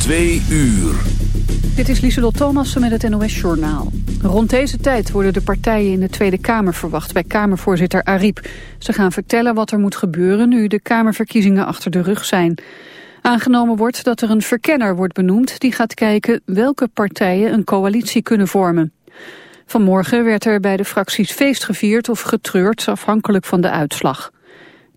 Twee uur. Dit is Lieselot Thomassen met het NOS-journaal. Rond deze tijd worden de partijen in de Tweede Kamer verwacht bij Kamervoorzitter Ariep. Ze gaan vertellen wat er moet gebeuren nu de Kamerverkiezingen achter de rug zijn. Aangenomen wordt dat er een verkenner wordt benoemd die gaat kijken welke partijen een coalitie kunnen vormen. Vanmorgen werd er bij de fracties feest gevierd of getreurd afhankelijk van de uitslag.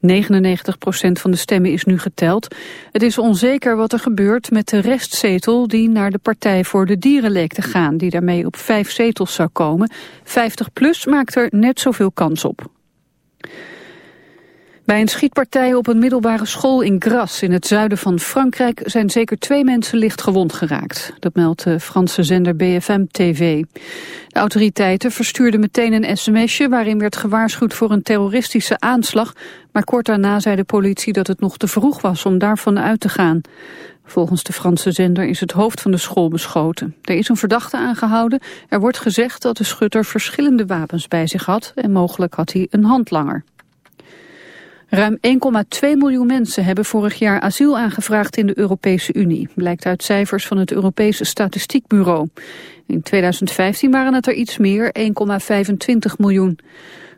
99% van de stemmen is nu geteld. Het is onzeker wat er gebeurt met de restzetel die naar de Partij voor de Dieren leek te gaan, die daarmee op vijf zetels zou komen. 50PLUS maakt er net zoveel kans op. Bij een schietpartij op een middelbare school in Gras in het zuiden van Frankrijk zijn zeker twee mensen licht gewond geraakt. Dat meldt de Franse zender BFM TV. De autoriteiten verstuurden meteen een sms'je waarin werd gewaarschuwd voor een terroristische aanslag, maar kort daarna zei de politie dat het nog te vroeg was om daarvan uit te gaan. Volgens de Franse zender is het hoofd van de school beschoten. Er is een verdachte aangehouden. Er wordt gezegd dat de schutter verschillende wapens bij zich had en mogelijk had hij een handlanger. Ruim 1,2 miljoen mensen hebben vorig jaar asiel aangevraagd in de Europese Unie, blijkt uit cijfers van het Europese Statistiekbureau. In 2015 waren het er iets meer, 1,25 miljoen.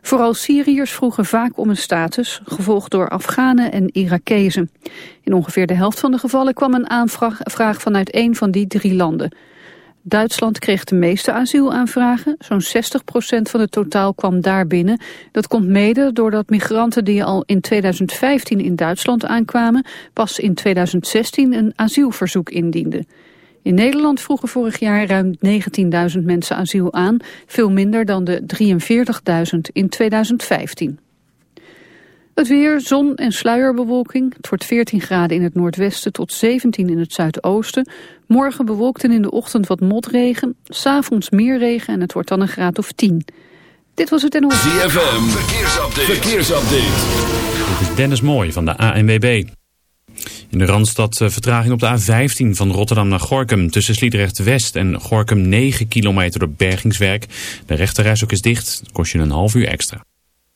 Vooral Syriërs vroegen vaak om een status, gevolgd door Afghanen en Irakezen. In ongeveer de helft van de gevallen kwam een aanvraag vanuit één van die drie landen. Duitsland kreeg de meeste asielaanvragen. Zo'n 60% van het totaal kwam daar binnen. Dat komt mede doordat migranten die al in 2015 in Duitsland aankwamen... pas in 2016 een asielverzoek indienden. In Nederland vroegen vorig jaar ruim 19.000 mensen asiel aan. Veel minder dan de 43.000 in 2015. Het weer, zon en sluierbewolking. Het wordt 14 graden in het noordwesten tot 17 in het zuidoosten. Morgen bewolkt en in de ochtend wat motregen. S'avonds meer regen en het wordt dan een graad of 10. Dit was het NOS. ZFM, verkeersupdate. verkeersupdate. Dit is Dennis Mooij van de ANWB. In de Randstad eh, vertraging op de A15 van Rotterdam naar Gorkum. Tussen Sliedrecht West en Gorkum 9 kilometer door bergingswerk. De rechterreis ook is dicht. Dat kost je een half uur extra.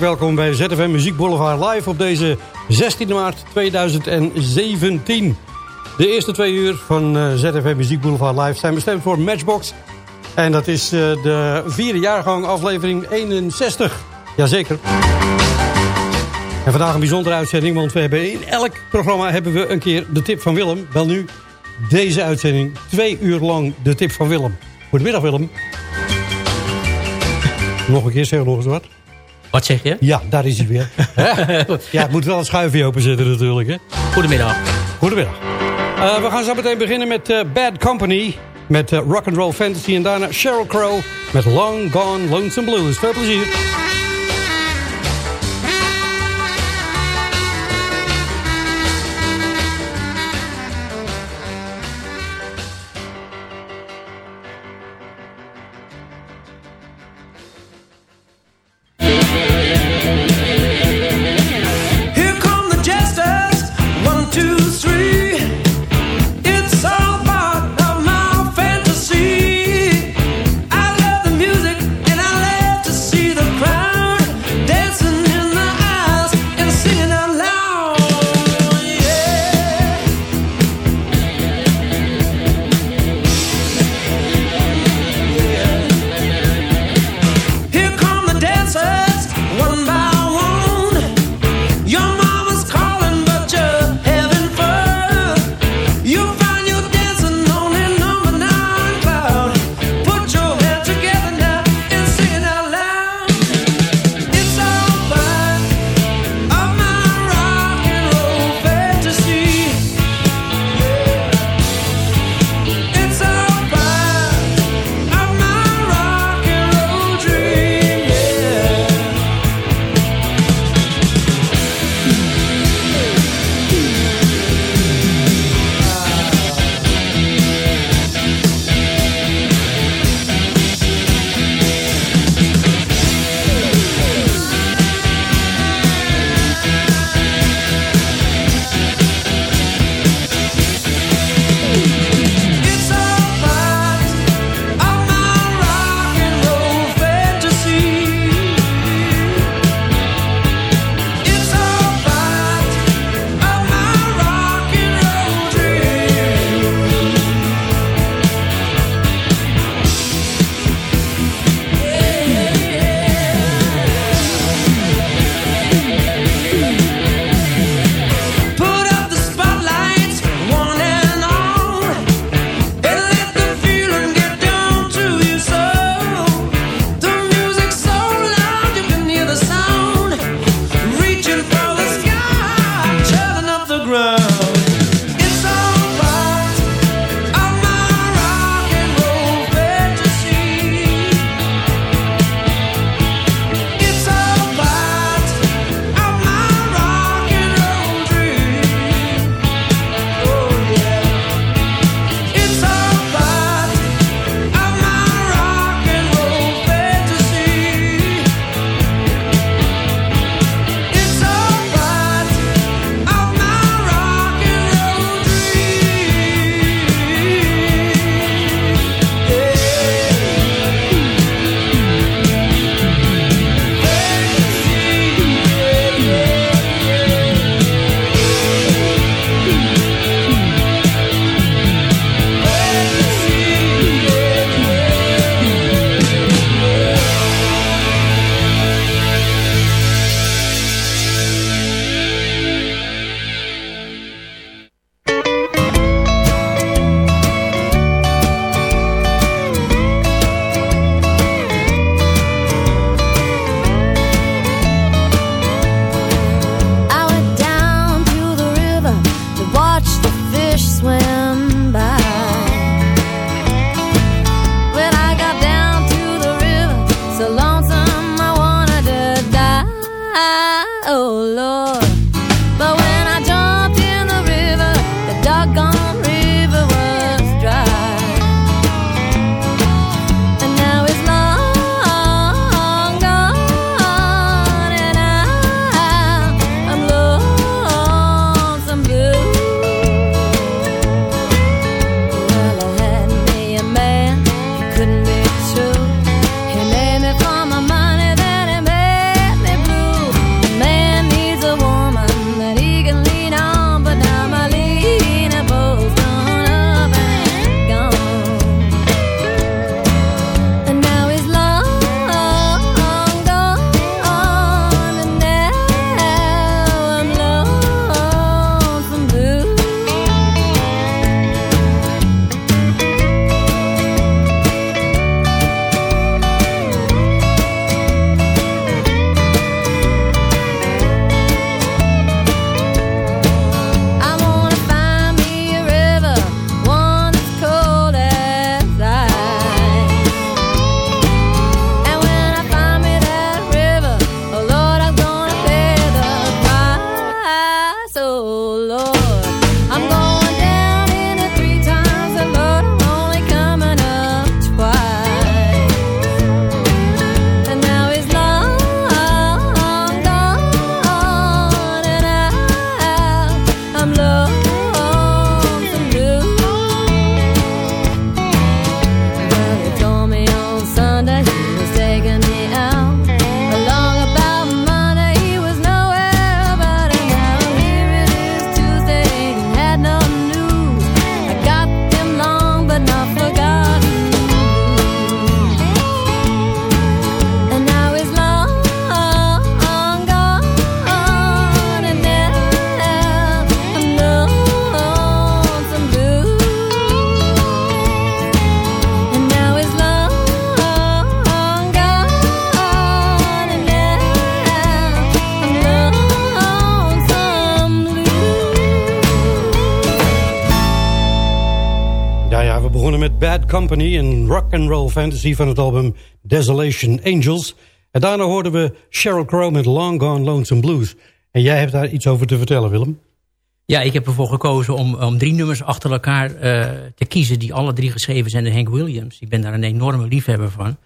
welkom bij ZFM Muziek Boulevard live op deze 16 maart 2017. De eerste twee uur van eh, ZFM Muziek Boulevard live zijn bestemd voor Matchbox. En dat is eh, de vierde jaargang aflevering 61. Jazeker. En vandaag een bijzondere uitzending, want we hebben in elk programma hebben we een keer de tip van Willem. Wel nu, deze uitzending, twee uur lang de tip van Willem. Goedemiddag Willem. Nog een keer, zeg nog wat. Wat zeg je? Ja, daar is hij weer. Ja, het moet wel een schuifje openzetten natuurlijk. Hè? Goedemiddag. Goedemiddag. Eh, we gaan zo meteen beginnen met eh, Bad Company. Met uh, Rock and Roll Fantasy. En daarna Sheryl Crow met Long Gone Lonesome Blues. Veel plezier. Company, een rock and roll fantasy van het album Desolation Angels. En daarna hoorden we Sheryl Crow met Long Gone Lonesome Blues. En jij hebt daar iets over te vertellen, Willem. Ja, ik heb ervoor gekozen om, om drie nummers achter elkaar uh, te kiezen... die alle drie geschreven zijn door Hank Williams. Ik ben daar een enorme liefhebber van.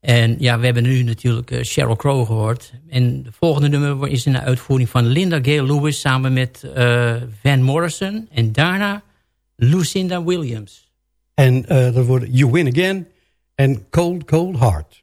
En ja, we hebben nu natuurlijk uh, Sheryl Crow gehoord. En de volgende nummer is in de uitvoering van Linda Gale Lewis... samen met uh, Van Morrison. En daarna Lucinda Williams. En uh, dat wordt You Win Again en Cold Cold Heart.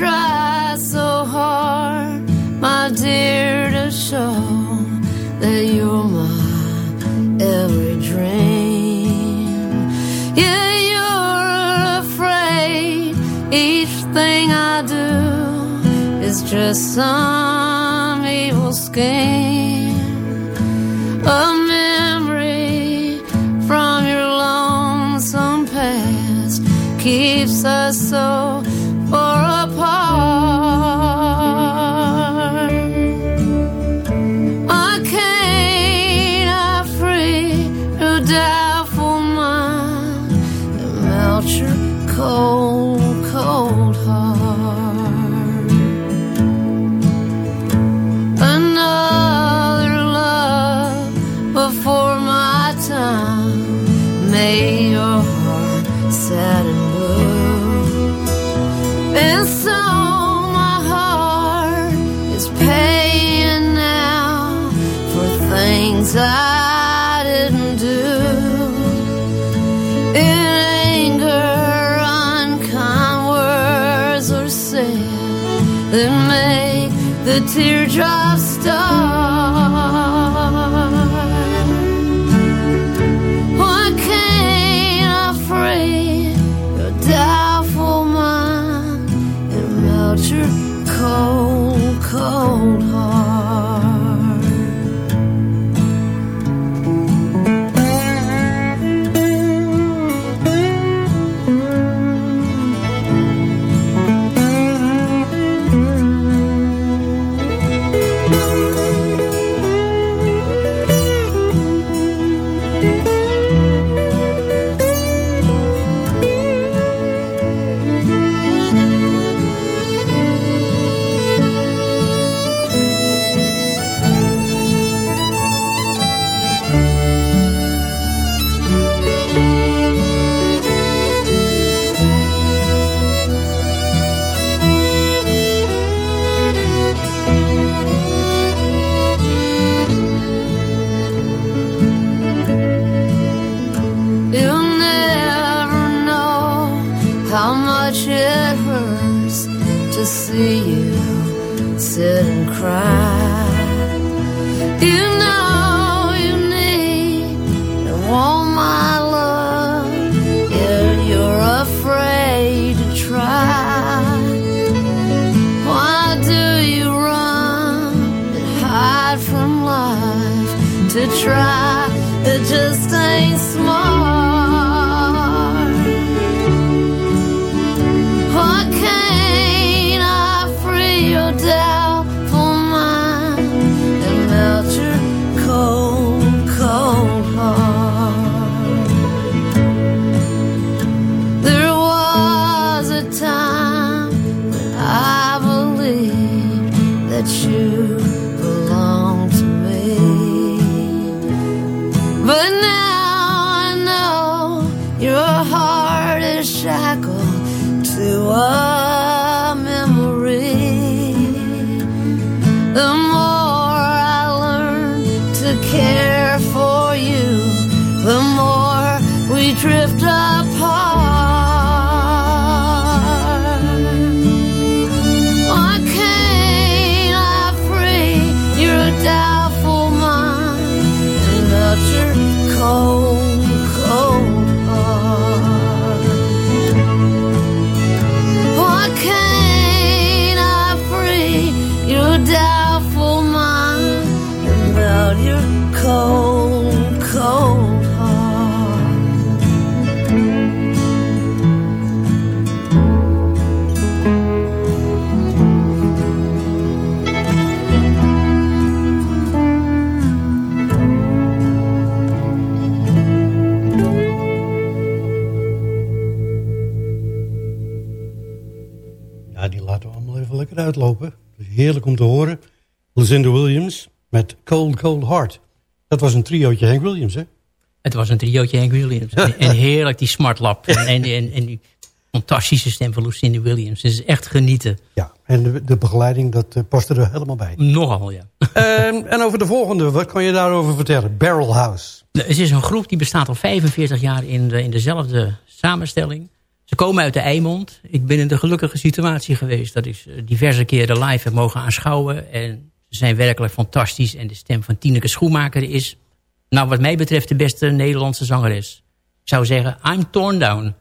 Try so hard, my dear, to show that you're my every dream. Yeah, you're afraid each thing I do is just some evil scheme. A memory from your lonesome past keeps us so uitlopen. Heerlijk om te horen. Lucinda Williams met Cold Cold Heart. Dat was een triootje Hank Williams, hè? Het was een triootje Hank Williams. en, en heerlijk die smartlap. En, en, en, en die fantastische stem van Lucinda Williams. Het is echt genieten. Ja, en de, de begeleiding, dat eh, paste er helemaal bij. Nogal, ja. Ehm, en over de volgende, wat kan je daarover vertellen? Barrel House. Het is een groep die bestaat al 45 jaar in, de, in dezelfde samenstelling. Ze komen uit de Eimond. Ik ben in de gelukkige situatie geweest... dat ik diverse keren live heb mogen aanschouwen. En ze zijn werkelijk fantastisch. En de stem van Tineke Schoenmaker is... nou, wat mij betreft de beste Nederlandse zangeres. Ik zou zeggen, I'm torn down.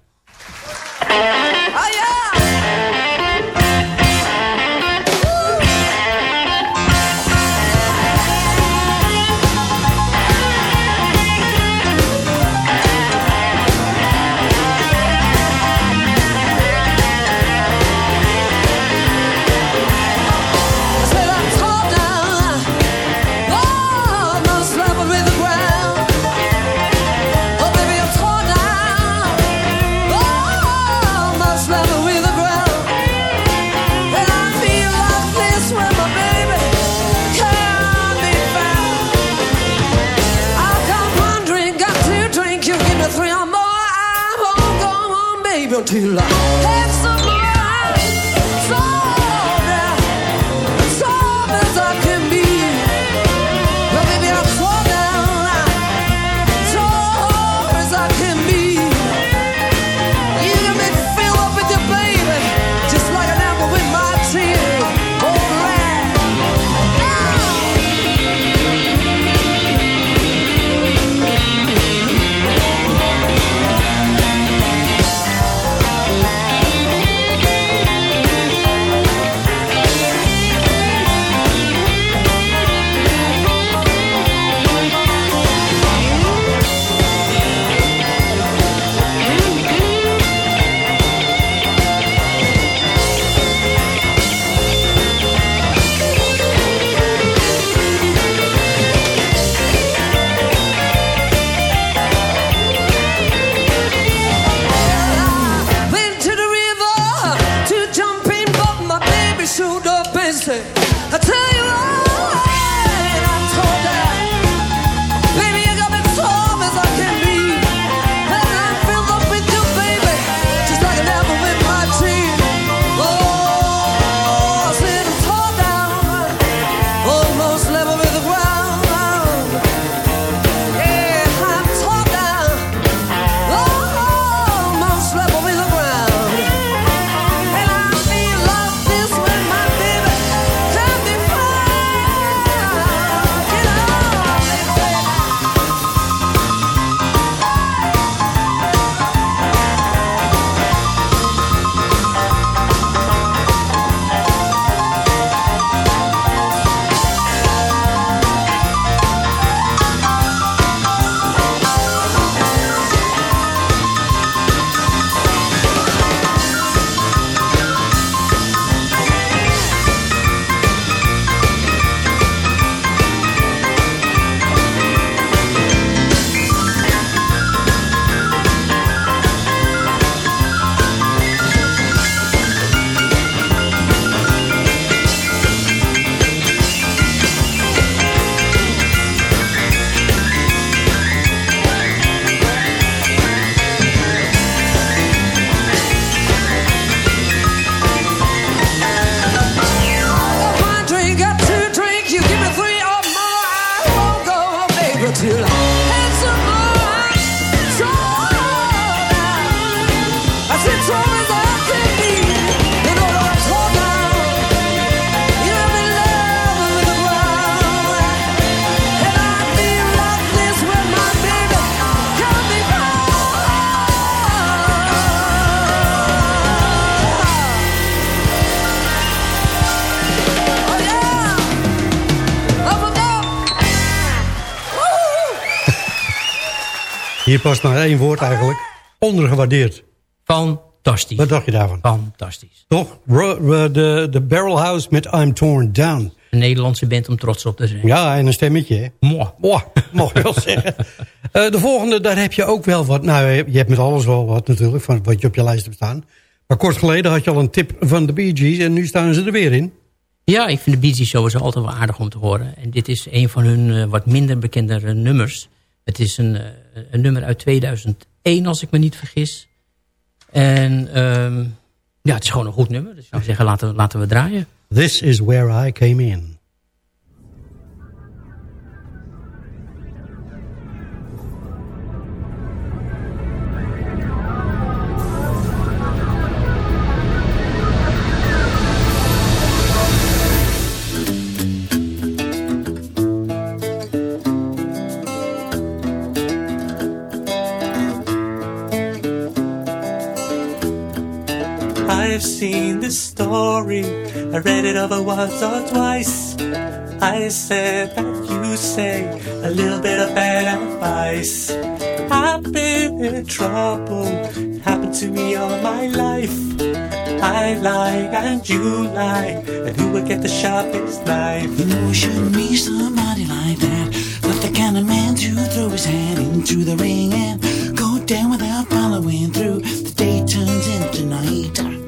Hier past maar één woord eigenlijk. Ondergewaardeerd. Fantastisch. Wat dacht je daarvan? Fantastisch. Toch? De, de Barrel House met I'm Torn Down. Een Nederlandse band om trots op te zijn. Ja, en een stemmetje, hè? Mwah. Mwah, mag je wel zeggen. Eh, de volgende, daar heb je ook wel wat. Nou, je hebt met alles wel wat natuurlijk, van wat je op je lijst hebt staan. Maar kort geleden had je al een tip van de Bee Gees en nu staan ze er weer in. Ja, ik vind de Bee Gees sowieso altijd wel aardig om te horen. En dit is een van hun eh, wat minder bekende eh, nummers. Het is een, eh, een nummer uit 2001, als ik me niet vergis. En ehm, ja, het is gewoon een goed nummer. Dus ik zou zeggen, laten, laten we draaien. This is where I came in. Story, I read it over once or twice. I said that you say a little bit of bad advice. I've been in trouble, it happened to me all my life. I lie and you lie, and who will get the sharpest knife? You know, shouldn't be somebody like that. But the kind of man to throw his hand into the ring and go down without following through. The day turns into night.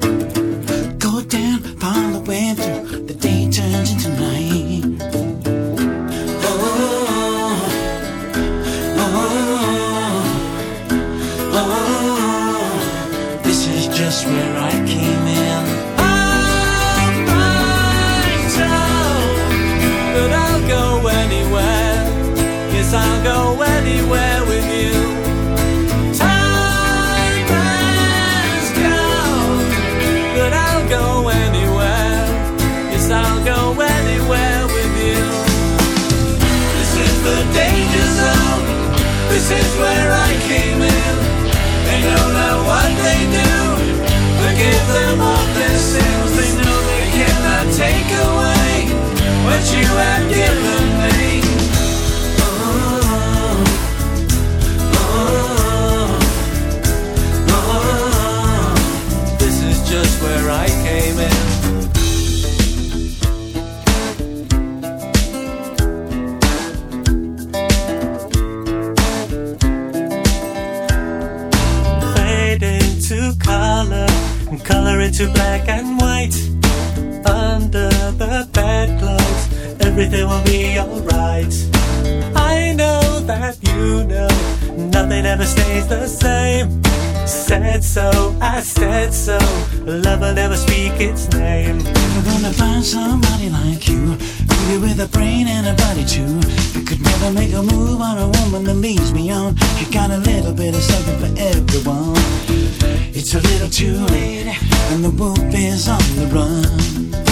Is where I came in. They know that what they do. Forgive them all their sins. They know they cannot take away what you have given into black and white. Under the bedclothes, everything will be alright. I know that you know nothing ever stays the same. Said so, I said so. Love will never speak its name. Never gonna find somebody like you. Beauty with a brain and a body too. You could never make a move on a woman that leads me on. You got a little bit of something for everyone. It's a little too late, and the wolf is on the run.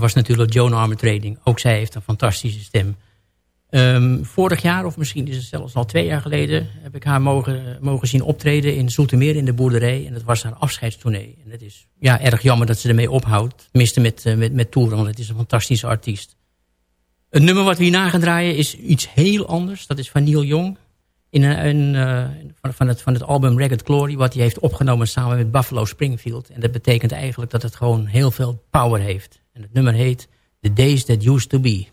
was natuurlijk Joan Armatrading. Ook zij heeft een fantastische stem. Ehm, vorig jaar, of misschien is het zelfs al twee jaar geleden... heb ik haar mogen, mogen zien optreden in Zoetermeer in de boerderij. En dat was haar afscheidstournee. En het is ja, erg jammer dat ze ermee ophoudt. Tenminste met, eh, met, met toeren, want het is een fantastische artiest. Het nummer wat we hierna gaan draaien is iets heel anders. Dat is van Neil Young. In een, een eh, van, het, van het album Ragged Glory, wat hij heeft opgenomen samen met Buffalo Springfield. En dat betekent eigenlijk dat het gewoon heel veel power heeft. Het nummer heet The Days That Used To Be.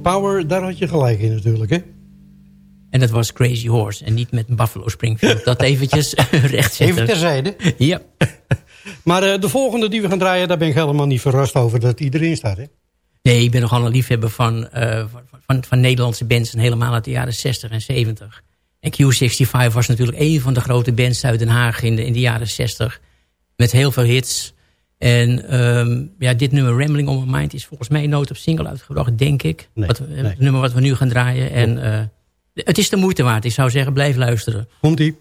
Power, daar had je gelijk in natuurlijk, hè? En dat was Crazy Horse en niet met Buffalo Springfield. Dat eventjes recht zetten. Even terzijde. Ja. Maar eh, de volgende die we gaan draaien, daar ben ik helemaal niet verrast over dat die erin staat, hè? Nee, ik ben nogal een liefhebber van, eh, van, van, van Nederlandse bands... en helemaal uit de jaren 60 en 70. En Q65 was natuurlijk een van de grote bands uit Den Haag in de, in de jaren 60. Met heel veel hits. En ehm, ja, dit nummer Rambling on My Mind is volgens mij nooit op single uitgebracht, denk ik. Nee, Wat, nee. Het nummer wat we nu gaan draaien. En eh, het is de moeite waard. Ik zou zeggen, blijf luisteren. Komt-ie.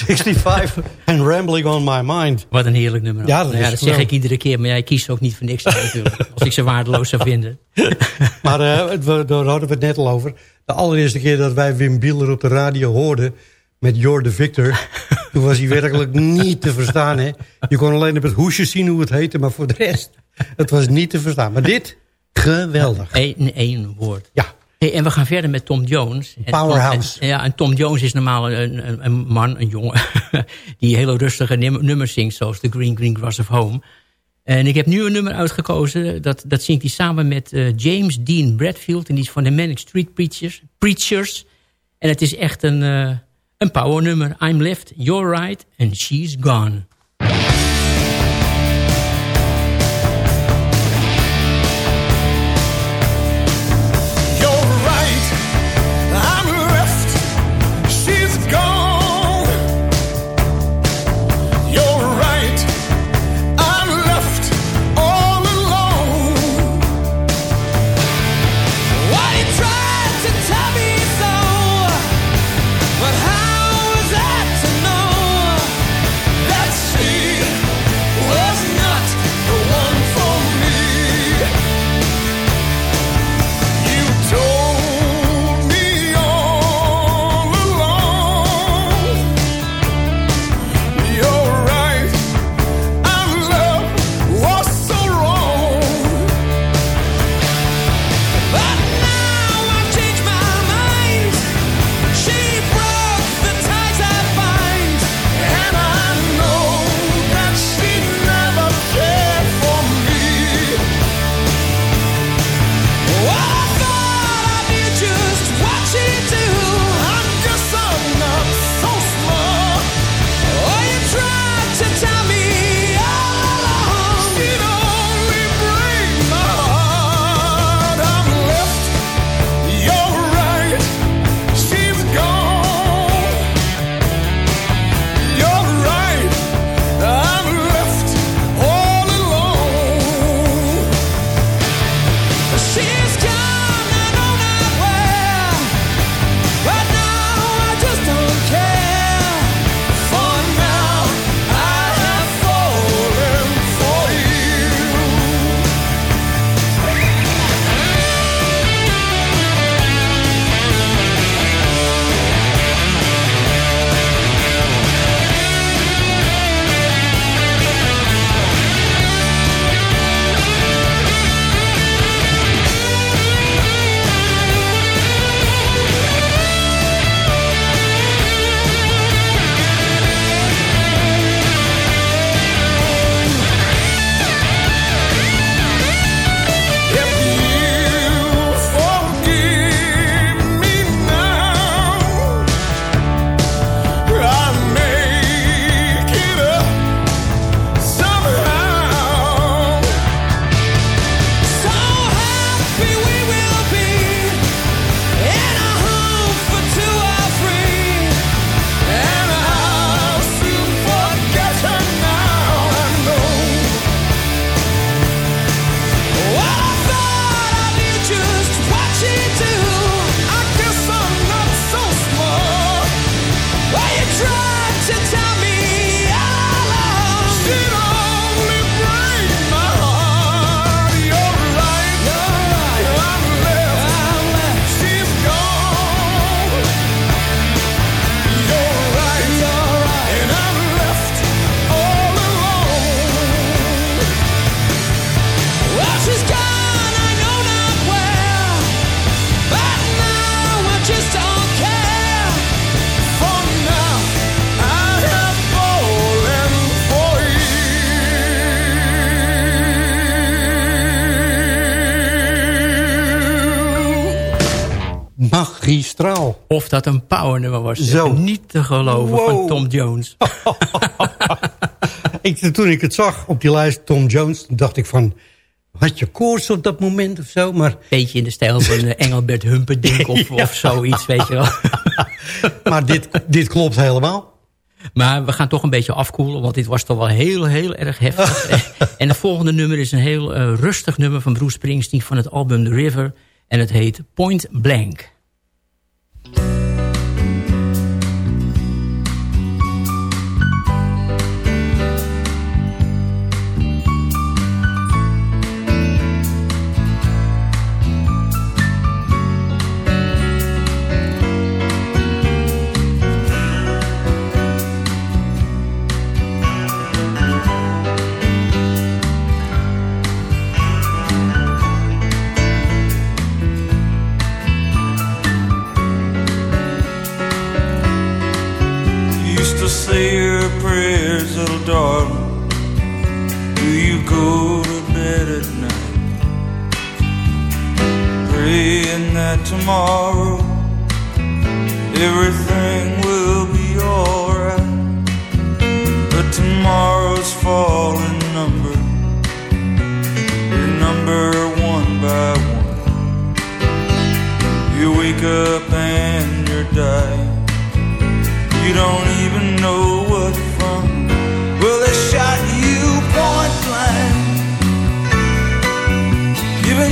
Q65 en Rambling on My Mind. Wat een heerlijk nummer. Ja, dat Nou ja, is dat zeg ik iedere keer. Maar jij kiest ook niet voor niks natuurlijk. Als ik ze waardeloos zou vinden. Maar eh, we- daar hadden we het net al over. De allereerste keer dat wij Wim Bieler op de radio hoorden... met Jor de Victor... toen was hij werkelijk niet te verstaan. Hè? Je kon alleen op het hoesje zien hoe het heette... maar voor de rest, het was niet te verstaan. Maar dit, geweldig. Eén één woord. Ja. Hey, en we gaan verder met Tom Jones. Powerhouse. En- ja, en Tom Jones is normaal een, een, een man, een jongen... die hele rustige nummers zingt... zoals The Green Green Grass of Home. En ik heb nu een nummer uitgekozen. Dat, dat zingt hij samen met eh, James Dean Bradfield. En die is van de Manic Street Preachers. Preachers. En het is echt een, eh een power nummer. I'm left, you're right, and she's gone. Of dat een power nummer was. Zo. Niet te geloven van. Tom Jones. Ik, toen ik het zag op die lijst, Tom Jones, dacht ik van... Had je koorts op dat moment of zo? Maar, Beetje in de stijl van eh, Engelbert Humperdinck of, Ja. of zoiets, weet je wel. maar dit, dit klopt helemaal. Maar we gaan toch een beetje afkoelen, want dit was toch wel heel, heel erg heftig. en het volgende nummer is een heel eh, rustig nummer van Bruce Springsteen van het album The River. En het heet Point Blank. Prayers, little darling? Do you go to bed at night? Praying that tomorrow everything will be alright. But tomorrow's falling number, your number one by one. You wake up and you're dying. You don't even know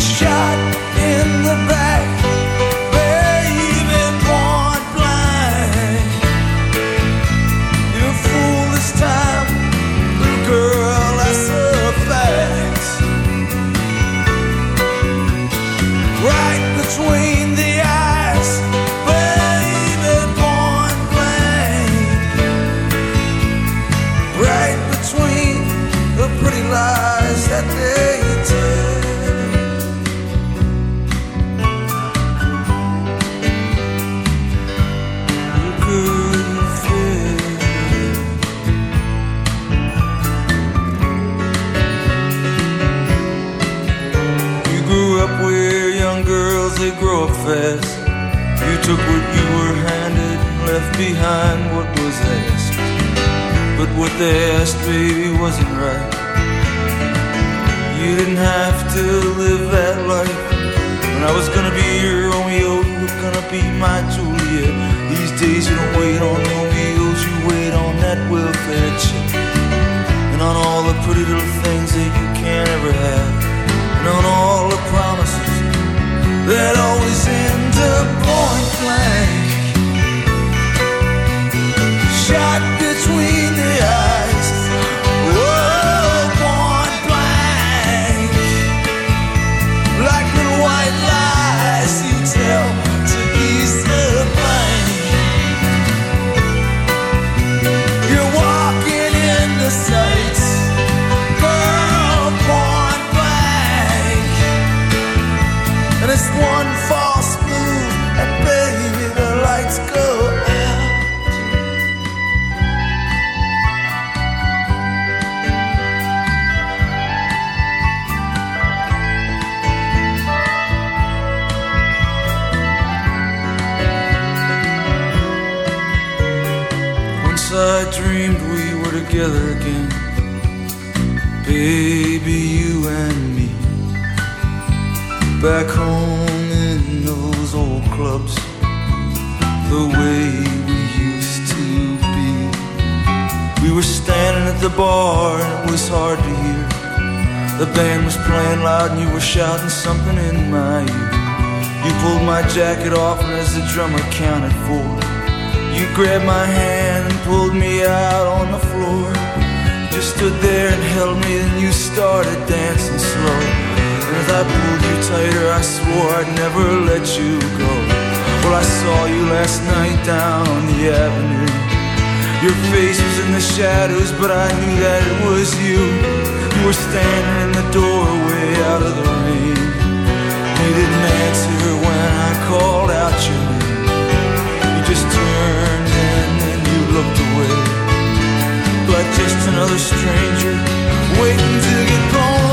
shot in the back, behind what was asked. But what they asked, baby, wasn't right. You didn't have to live that life. When I was gonna be your Romeo, you were gonna be my Juliet. These days you don't wait on Romeos, you wait on that welfare check. And on all the pretty little things that you can't ever have. And on all the promises that always end up point blank. Shot between the eyes. Back home in those old clubs, the way we used to be. We were standing at the bar and it was hard to hear. The band was playing loud and you were shouting something in my ear. You pulled my jacket off and as the drummer counted four, you grabbed my hand and pulled me out on the floor. You just stood there and held me and you started dancing slow. And as I pulled you tighter, I swore I'd never let you go. Well, I saw you last night down the avenue. Your face was in the shadows, but I knew that it was you. You were standing in the doorway out of the rain. You didn't answer when I called out your name. You just turned and then you looked away. Like just another stranger waiting to get blown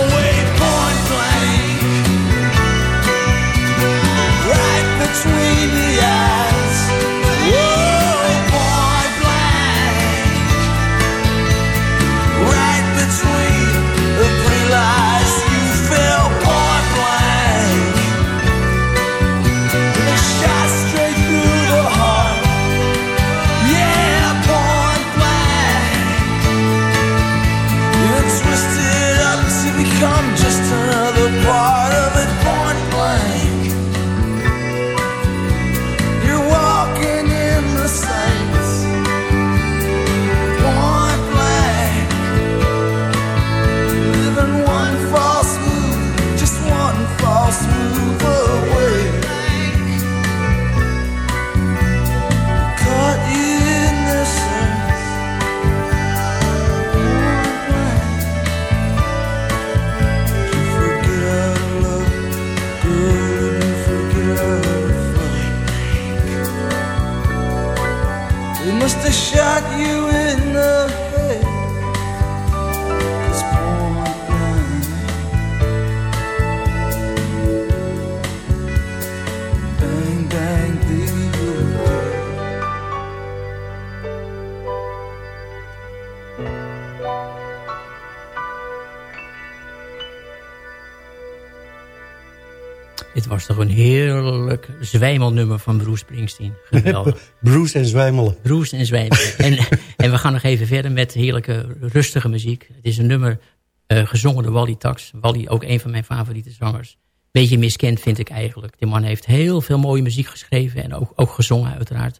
Een heerlijk zwijmelnummer van Bruce Springsteen. Geweldig. Bruce en zwijmelen. Bruce en zwijmelen. en, en we gaan nog even verder met heerlijke, rustige muziek. Het is een nummer eh, gezongen door Wally Tax. Wally, ook een van mijn favoriete zangers. Beetje miskend vind ik eigenlijk. Die man heeft heel veel mooie muziek geschreven en ook, ook gezongen uiteraard.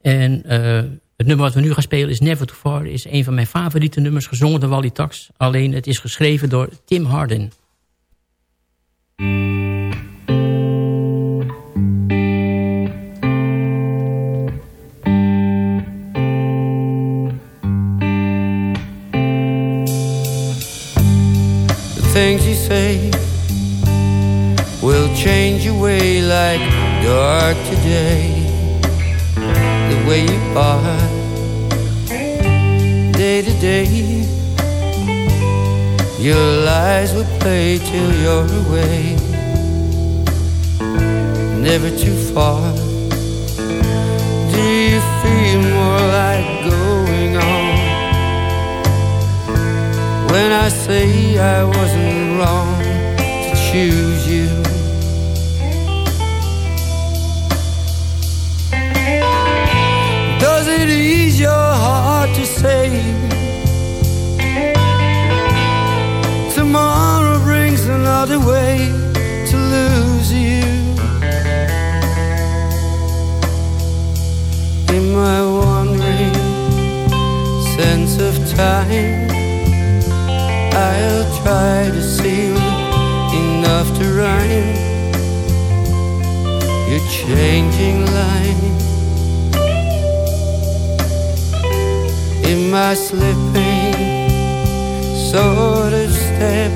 En eh, het nummer wat we nu gaan spelen is Never Too Far. Is een van mijn favoriete nummers, gezongen door Wally Tax. Alleen het is geschreven door Tim Harden. Today. The way you are, day to day. Your lies will play till you're away. Never too far. Do you feel more like going on? When I say I wasn't wrong to choose tomorrow brings another way to lose you? In my wandering sense of time, I'll try to seal enough to rhyme your changing line. In my slipping sort of step.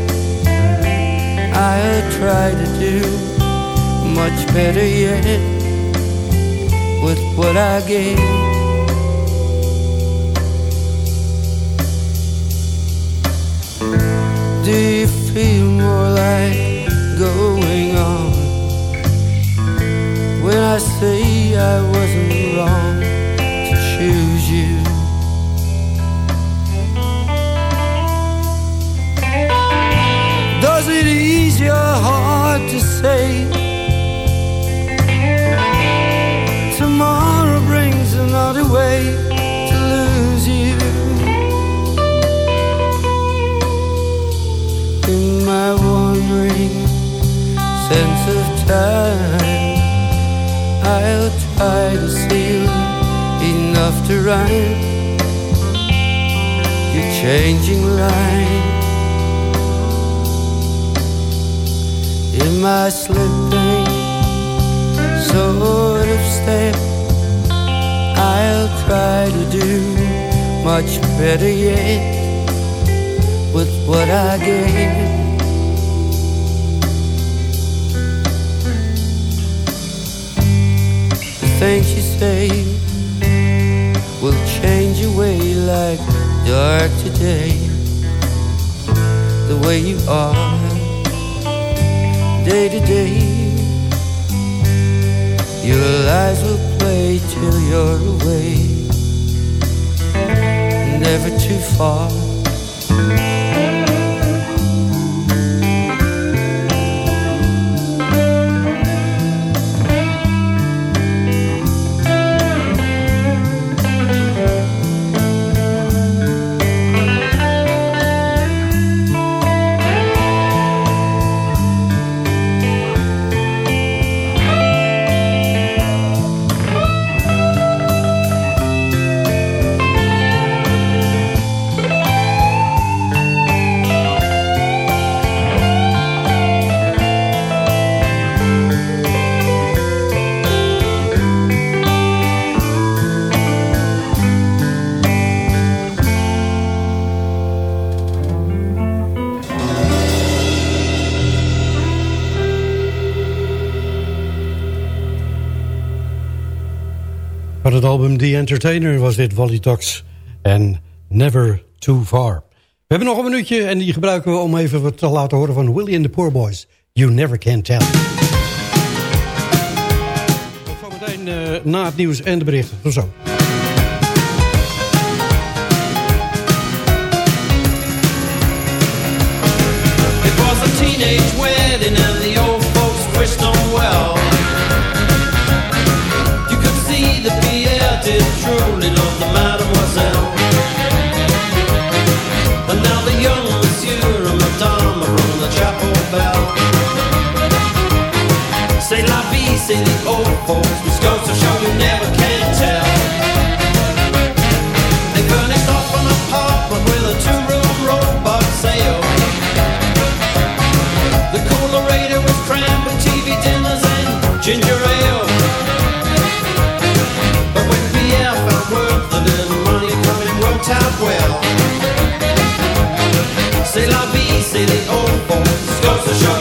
I'll try to do much better yet with what I gave. Do you feel more like going on when I say I wasn't enough to rhyme your changing line. in my slipping sort of step. I'll try to do much better yet with what I get. The things you say change your way like dark today. The way you are day to day. Your lies will play till you're away, never too far. Het album The Entertainer was dit Wally Talks en Never Too Far. We hebben nog een minuutje en die gebruiken we om even wat te laten horen van Willie and the Poor Boys. You Never Can Tell. Tot zometeen uh, na het nieuws en de berichten. Tot zo. the mademoiselle. And now the young monsieur and madame the chapel bell. La vie, say the old folks, who's goes to show you never. c'est la vie, c'est les hauts fonds.